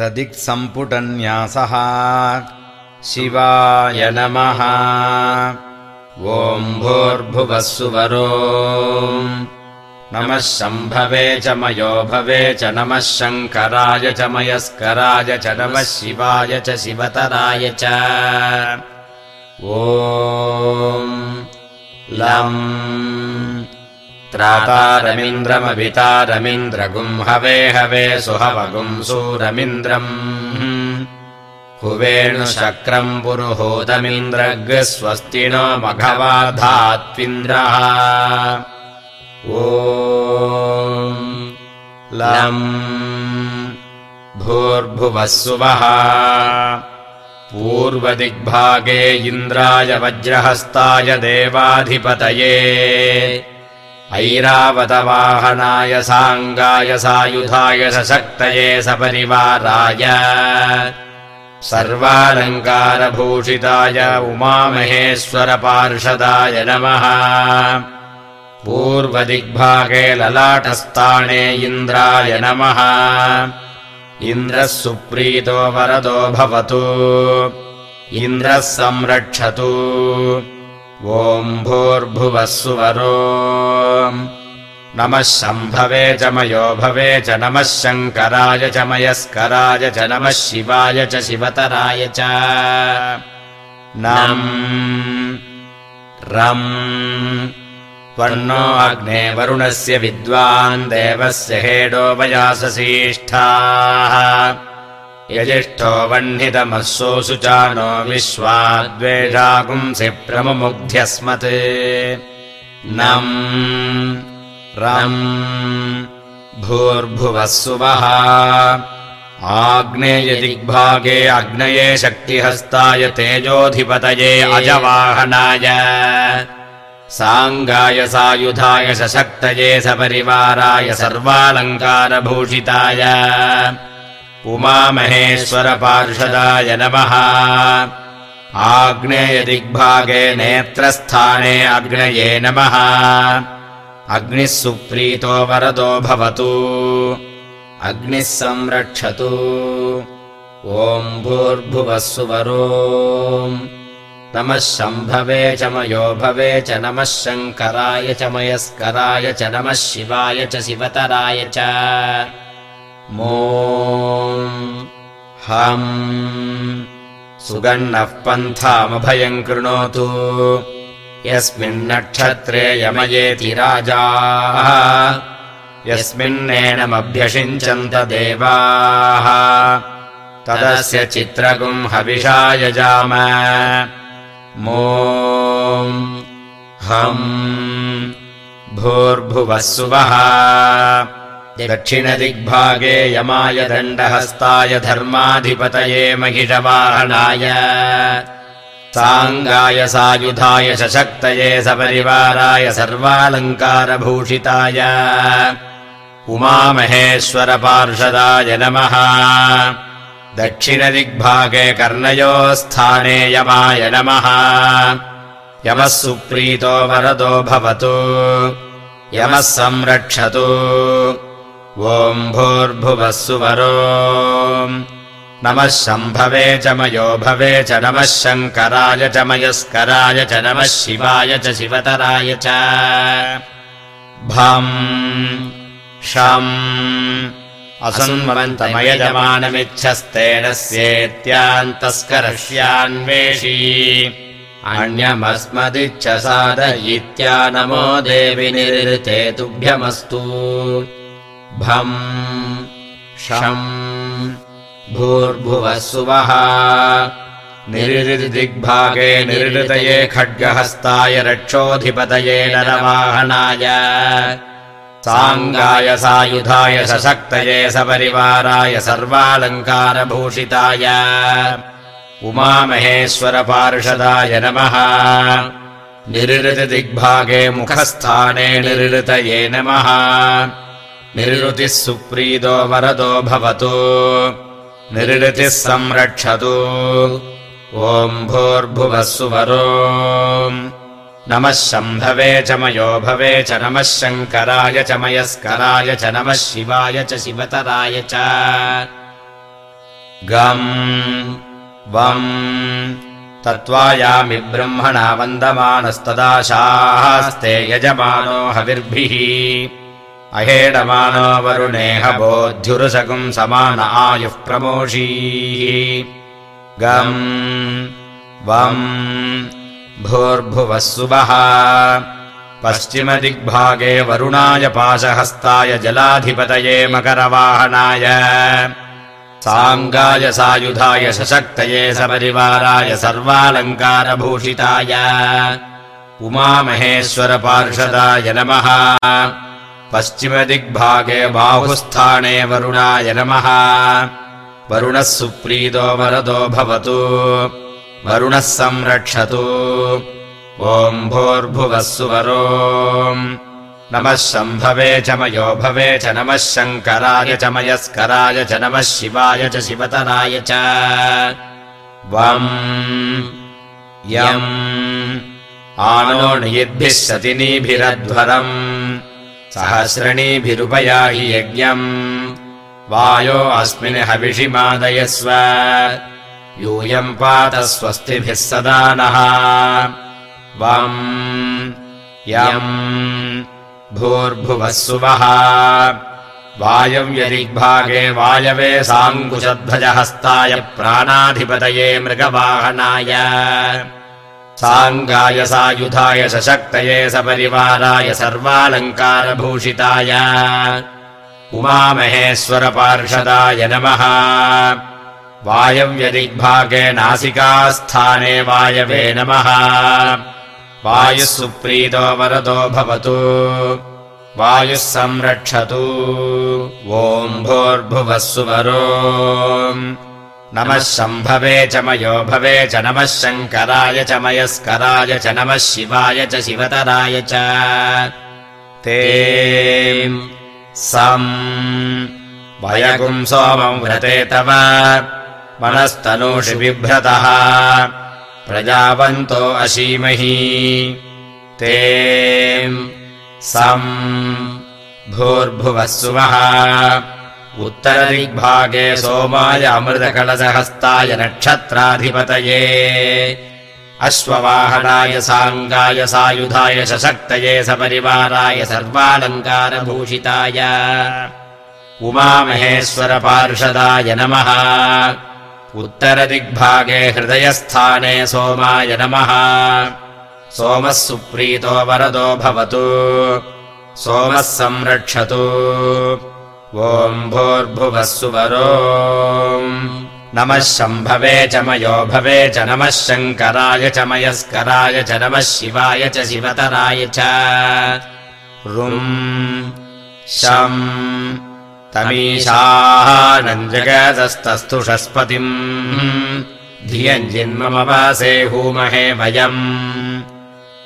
रदिक्सम्पुटन्यासः। शिवाय नमः। ॐ भूर्भुवः सुवरो नमः शम्भवे च मयो भवे च नमः शङ्कराय च मयस्कराय च नमः शिवाय च शिवतराय च। ॐ लम् त्रातारमिन्द्रमवितारमिन्द्रगुम् हवे हवे सुहवगुम् सूरमिन्द्रम्। हुवेणुशक्रम् पुरुहूतमिन्द्रग्स्वस्ति नो मघवाधात्विन्द्रः ओ लम् भूर्भुवः सुवः पूर्वदिग्भागे इन्द्राय वज्रहस्ताय देवाधिपतये ऐरावतवाहनाय साङ्गाय सायुधाय सशक्तये सपरिवाराय। सर्वालङ्कारभूषिताय उमामहेश्वरपार्षदाय नमः। पूर्वदिग्भागे ललाटस्थाने इन्द्राय नमः। इन्द्रः सुप्रीतो वरदो भवतु। इन्द्रः संरक्षतु ॐ भूर्भुवः सुवरो नमः शम्भवे च मयो भवे च नमः शङ्कराय च मयस्कराय च नमः शिवाय च शिवतराय च। नम् रम् त्वन्नो अग्ने वरुणस्य विद्वान् देवस्य हेडो वयाससीष्ठाः यजिष्ठो वह्नितमःसोऽसु चानो विश्वाद्वेषागुंसि प्रमुग्ध्यस्मत् नम् रम् भूर्भुवः सुवः। आग्नेयदिग्भागे अग्नये शक्तिहस्ताय तेजोऽधिपतये अजवाहनाय। साङ्गाय सायुधाय सशक्तये सपरिवाराय सर्वालङ्कारभूषिताय उमामहेश्वरपार्षदाय नमः। आग्नेयदिग्भागे नेत्रस्थाने अग्नये नमः। अग्निः सुप्रीतो वरदो भवतु। अग्निः संरक्षतु। ॐ भूर्भुवः सुवरो नमः शम्भवे च मयो भवे च नमः शङ्कराय च मयस्कराय च नमः शिवाय च शिवतराय च मो हम् सुगन्नः पन्थामभयम् कृणोतु। यस्मिन्नक्षत्रे यमयेति राजाः। यस्मिन्नेनमभ्यषिञ्चन्त देवाः। तदस्य चित्रगुम् हविषायजाम मो हम् भूर्भुवः सुवः दक्षिणदिग्भागे यमाय दण्डहस्ताय धर्माधिपतये महिषवाहनाय। साङ्गाय सायुधाय सशक्तये सपरिवाराय सर्वालङ्कारभूषिताय। उमामहेश्वरपार्षदाय नमः। दक्षिणदिग्भागे कर्णयोस्थाने यमाय नमः। यमः सुप्रीतो वरदो भवतु। यमः संरक्षतु ॐ भूर्भुवः सुवरो नमः शम्भवे च मयो भवे च नमः शङ्कराय च मयस्कराय च नमः शिवाय च शिवतराय च। भम् शम् असन्वन्तमयजमानमिच्छस्तेन स्येत्यान्तस्करस्यान्वेषी। अन्यमस्मदिच्छ साधयित्या नमो देवि निरृते तुभ्यमस्तु भम् शम् भूर्भुवः सुवः निरिदिग्भागे निरृतये खड्गहस्ताय रक्षोऽधिपतये नरवाहनाय। साङ्गाय सायुधाय सशक्तये सपरिवाराय सर्वालङ्कारभूषिताय। उमामहेश्वरपार्षदाय नमः। निरृतिदिग्भागे मुखस्थाने निरृतये नमः निरृतिः सुप्रीतो वरदो भवतु। निरृतिः संरक्षतु। ॐ भूर्भुवः सुवरो नमः शम्भवे च मयो भवे च नमः शङ्कराय च मयस्कराय च नमः शिवाय च शिवतराय च। गम् वम् तत्त्वायामि ब्रह्मणा वन्दमानस्तदाशास्ते यजमानो हविर्भिः अहेडमानो वरुणेह बोध्युरुसकुम् समान आयुः प्रमोषी। गम् वम् भूर्भुवः सुवः पश्चिमदिग्भागे वरुणाय पाशहस्ताय जलाधिपतये मकरवाहनाय। साङ्गाय सायुधाय सशक्तये सपरिवाराय सर्वालङ्कारभूषिताय। उमामहेश्वरपार्षदाय नमः पश्चिमदिग्भागे बाहुस्थाने वरुणाय नमः। वरुणः सुप्रीतो वरदो भवतु। वरुणः संरक्षतु। ओम् भूर्भुवः सुवरो। नमः शम्भवे च मयो भवे च नमः शङ्कराय च मयस्कराय च नमः शिवाय च शिवतराय च। वम् यम्। आनोणियद्भिः सतिनीभिरध्वरम् सहस्रणीभिरुपयाहि यज्ञम्। वायो अस्मिन् हविषिमादयस्व यूयम् पात स्वस्तिभिः सदा नः। वम् यम् भूर्भुवः सुवः वायव्यदिग्भागे वायवे साङ्कुशध्वजहस्ताय प्राणाधिपतये मृगवाहनाय साङ्गाय सायुधाय सशक्तये सपरिवाराय सर्वालङ्कारभूषिताय। उमामहेश्वरपार्षदाय नमः। वायव्यदिग्भागे नासिकास्थाने वायवे नमः। वायुः सुप्रीतो वरदो भवतु। वायुः संरक्षतु। ओम् भूर्भुवः सुवरो नमः शम्भवे च मयो भवे च नमः शङ्कराय च मयस्कराय च नमः शिवाय च शिवतराय च ते सम् वयगुम् सोमम् व्रते तव मनस्तनूषि बिभ्रतः प्रजावन्तो अशीमहि ते सम् भूर्भुवः सुवः उत्तरदिग्भागे सोमाय अमृतकलशहस्ताय नक्षत्राधिपतये। अश्ववाहनाय साङ्गाय सायुधाय सशक्तये सपरिवाराय सर्वालङ्कारभूषिताय। उमामहेश्वरपार्षदाय नमः। उत्तरदिग्भागे हृदयस्थाने सोमाय नमः। सोमः सुप्रीतो वरदो भवतु। सोमः संरक्षतु ओम् भूर्भुवः सुवरो नमः शम्भवे च मयो भवे च नमः शङ्कराय च मयस्कराय च नमः शिवाय च शिवतराय च। रुम् शम् तमीशानञ्जगतस्तस्तुषस्पतिम् धियञ्जिन्ममवासे हूमहे वयम्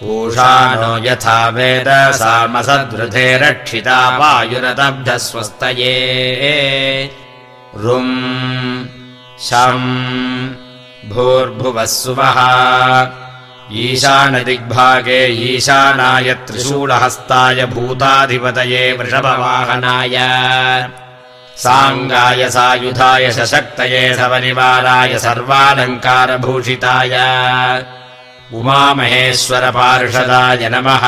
पूषा नो यथा वेद सामसद्वृधे रक्षिता वायुरदब्धस्वस्तये। रुम् शम् भूर्भुवः सुवः ईशानदिग्भागे ईशानाय त्रिशूलहस्ताय भूताधिपतये वृषभवाहनाय। साङ्गाय सायुधाय सशक्तये सपरिवाराय सर्वालङ्कारभूषिताय उमामहेश्वरपार्षदाय नमः।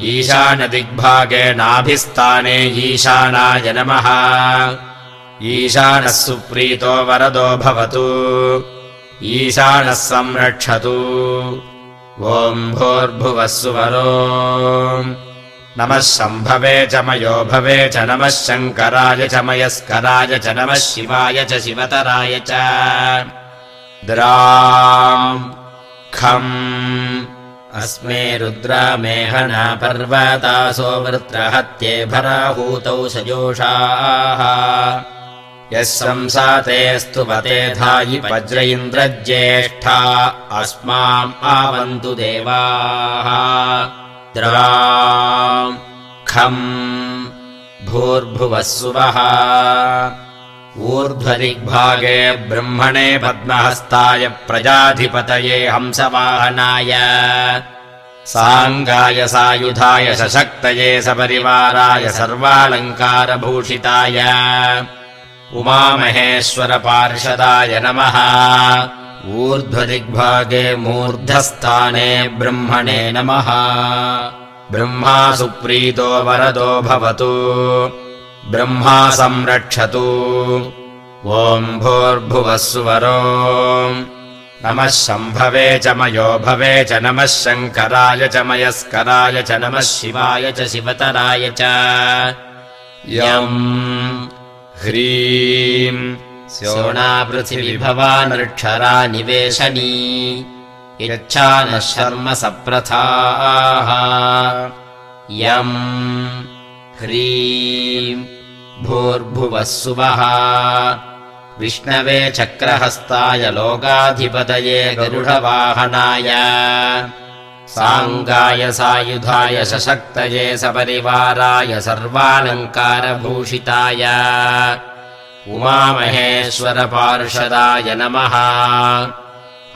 ईशानदिग्भागे नाभिस्थाने ईशानाय नमः। ईशानः सुप्रीतो वरदो भवतु। ईशानः संरक्षतु। ओम् भूर्भुवः सुवरो। नमः शम्भवे च मयो भवे च नमः शङ्कराय च मयस्कराय च नमः शिवाय च शिवतराय च। द्राम् खम् अस्मे रुद्रामेहना पर्वतासो वृत्रहत्ये भराहूतौ सजोषाः। यः संसाते स्तुवते धायि वज्र इन्द्रज्येष्ठा अस्माम् आवन्तु देवाः। द्राम् खम् भूर्भुवः सुवः ऊर्ध्वदिग्भागे ब्रह्मणे पद्महस्ताय प्रजाधिपतये हंसवाहनाय। साङ्गाय सायुधाय सशक्तये सपरिवाराय सर्वालङ्कारभूषिताय। उमामहेश्वरपार्षदाय नमः। ऊर्ध्वदिग्भागे मूर्धस्थाने ब्रह्मणे नमः। ब्रह्मा सुप्रीतो वरदो भवतु ब्रह्मा संरक्षतु। ॐ भोर्भुवः सुवरो नमः शम्भवे च मयो भवे च नमः शङ्कराय च मयस्कराय च नमः शिवाय च शिवतराय च। यम् ह्रीम् स्योणापृथिविभवानक्षरा निवेशनी। यच्छा नः शर्म सप्रथाः। यम् ह्रीम् भूर्भुवः सुवः विष्णवे चक्रहस्ताय लोकाधिपतये गरुडवाहनाय। साङ्गाय सायुधाय सशक्तये सपरिवाराय सर्वालङ्कारभूषिताय। उमामहेश्वरपार्षदाय नमः।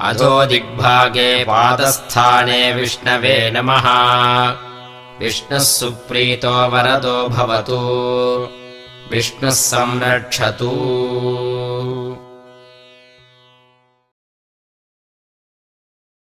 अधो दिग्भागे पादस्थाने विष्णवे नमः। विष्णुः सुप्रीतो वरदो भवतु विष्णुः संरक्षतु